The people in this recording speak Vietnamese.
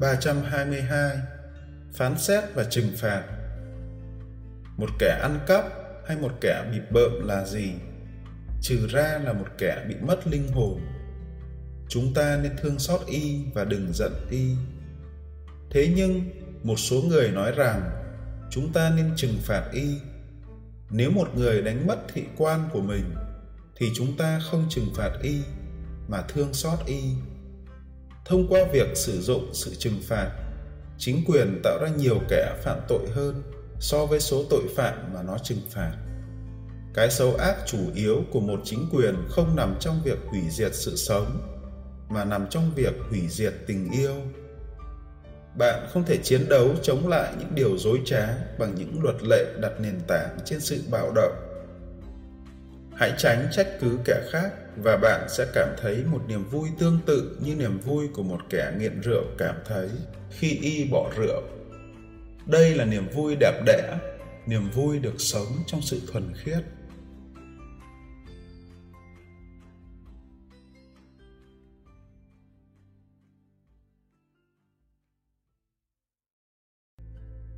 322 Phán xét và trừng phạt Một kẻ ăn cắp hay một kẻ bị bợm là gì? Trừ ra là một kẻ bị mất linh hồn. Chúng ta nên thương xót y và đừng giận y. Thế nhưng, một số người nói rằng chúng ta nên trừng phạt y. Nếu một người đánh mất thị quan của mình, thì chúng ta không trừng phạt y mà thương xót y thông qua việc sử dụng sự trừng phạt, chính quyền tạo ra nhiều kẻ phạm tội hơn so với số tội phạm mà nó trừng phạt. Cái xấu ác chủ yếu của một chính quyền không nằm trong việc hủy diệt sự sống, mà nằm trong việc hủy diệt tình yêu. Bạn không thể chiến đấu chống lại những điều dối trá bằng những luật lệ đặt nền tảng trên sự bạo động hãy tránh trách cứ kẻ khác và bạn sẽ cảm thấy một niềm vui tương tự như niềm vui của một kẻ nghiện rượu cảm thấy khi y bỏ rượu. Đây là niềm vui đẹp đẽ, niềm vui được sống trong sự thuần khiết.